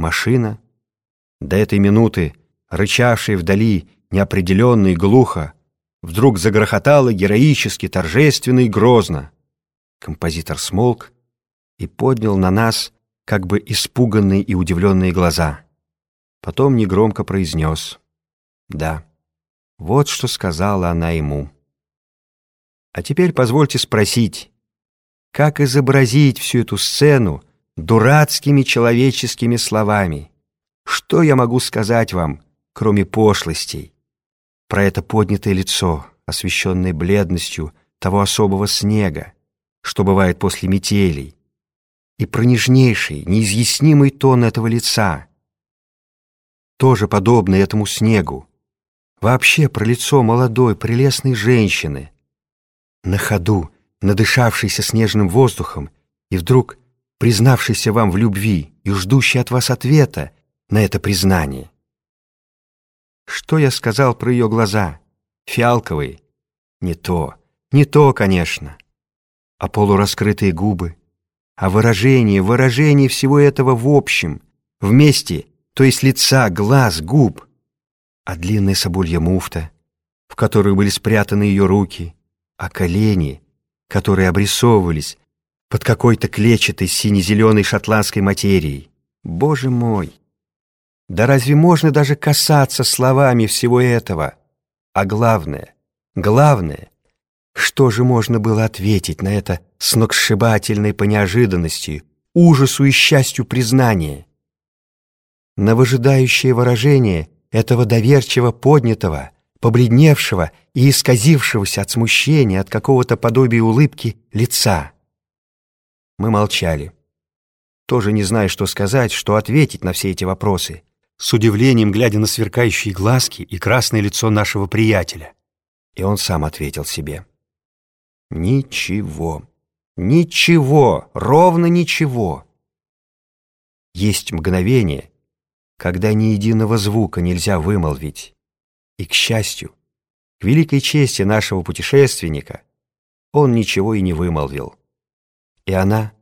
машина, до этой минуты рычавшая вдали неопределенно и глухо, вдруг загрохотала героически, торжественно и грозно. Композитор смолк и поднял на нас как бы испуганные и удивленные глаза. Потом негромко произнес «Да, вот что сказала она ему». А теперь позвольте спросить, как изобразить всю эту сцену дурацкими человеческими словами? Что я могу сказать вам, кроме пошлостей? Про это поднятое лицо, освещенное бледностью того особого снега, что бывает после метелей, и про нежнейший, неизъяснимый тон этого лица, тоже подобный этому снегу, вообще про лицо молодой, прелестной женщины, на ходу, надышавшийся снежным воздухом и вдруг признавшийся вам в любви и ждущий от вас ответа на это признание. Что я сказал про ее глаза? Фиалковые? Не то, не то, конечно. А полураскрытые губы? А выражение, выражение всего этого в общем, вместе, то есть лица, глаз, губ. А длинная соболья муфта, в которой были спрятаны ее руки, а колени — которые обрисовывались под какой-то клетчатой сине-зеленой шотландской материей. Боже мой! Да разве можно даже касаться словами всего этого? А главное, главное, что же можно было ответить на это сногсшибательной по неожиданности, ужасу и счастью признание? На выжидающее выражение этого доверчиво поднятого, побледневшего и исказившегося от смущения, от какого-то подобия улыбки лица. Мы молчали, тоже не зная, что сказать, что ответить на все эти вопросы, с удивлением глядя на сверкающие глазки и красное лицо нашего приятеля. И он сам ответил себе. «Ничего, ничего, ровно ничего». Есть мгновение, когда ни единого звука нельзя вымолвить, и, к счастью, к великой чести нашего путешественника, он ничего и не вымолвил. И она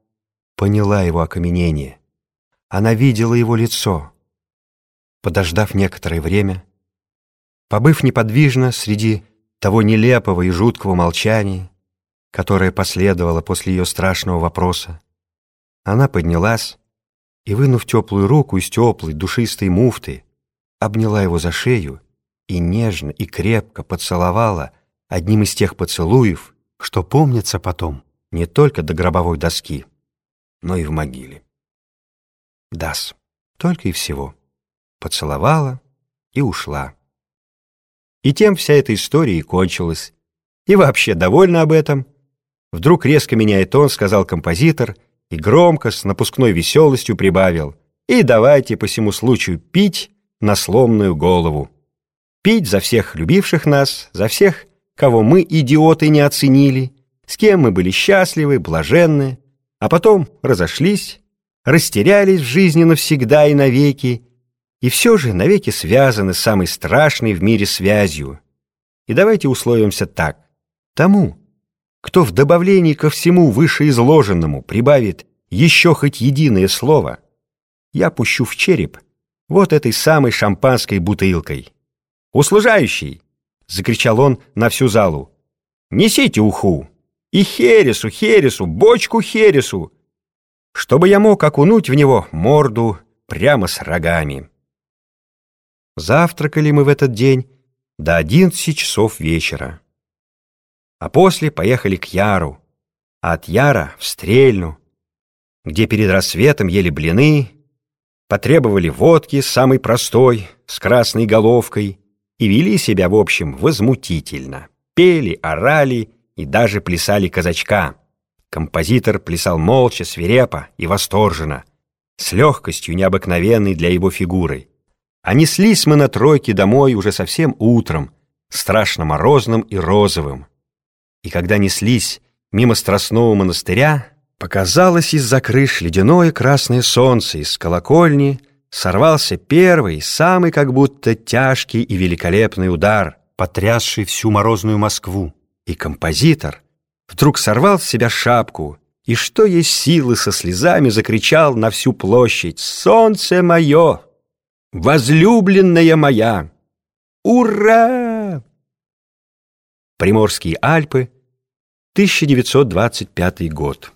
поняла его окаменение. Она видела его лицо. Подождав некоторое время, побыв неподвижно среди того нелепого и жуткого молчания, которое последовало после ее страшного вопроса, она поднялась и, вынув теплую руку из теплой, душистой муфты, обняла его за шею и нежно и крепко поцеловала одним из тех поцелуев, что помнится потом не только до гробовой доски, но и в могиле. Дас, только и всего. Поцеловала и ушла. И тем вся эта история и кончилась. И вообще довольна об этом. Вдруг резко меняя тон, сказал композитор, и громко, с напускной веселостью прибавил. И давайте по всему случаю пить на сломную голову пить за всех любивших нас, за всех, кого мы, идиоты, не оценили, с кем мы были счастливы, блаженны, а потом разошлись, растерялись в жизни навсегда и навеки, и все же навеки связаны с самой страшной в мире связью. И давайте условимся так. Тому, кто в добавлении ко всему вышеизложенному прибавит еще хоть единое слово, я пущу в череп вот этой самой шампанской бутылкой. «Услужающий!» — закричал он на всю залу. «Несите уху! И хересу, хересу, бочку хересу! Чтобы я мог окунуть в него морду прямо с рогами!» Завтракали мы в этот день до одиннадцати часов вечера. А после поехали к Яру, а от Яра в Стрельну, где перед рассветом ели блины, потребовали водки самой простой, с красной головкой, и вели себя, в общем, возмутительно. Пели, орали и даже плясали казачка. Композитор плясал молча, свирепо и восторженно, с легкостью необыкновенной для его фигуры. А неслись мы на тройке домой уже совсем утром, страшно морозным и розовым. И когда неслись мимо Страстного монастыря, показалось из-за крыш ледяное красное солнце из колокольни, сорвался первый, самый как будто тяжкий и великолепный удар, потрясший всю морозную Москву. И композитор вдруг сорвал с себя шапку и что есть силы со слезами закричал на всю площадь «Солнце мое! Возлюбленная моя! Ура!» Приморские Альпы, 1925 год.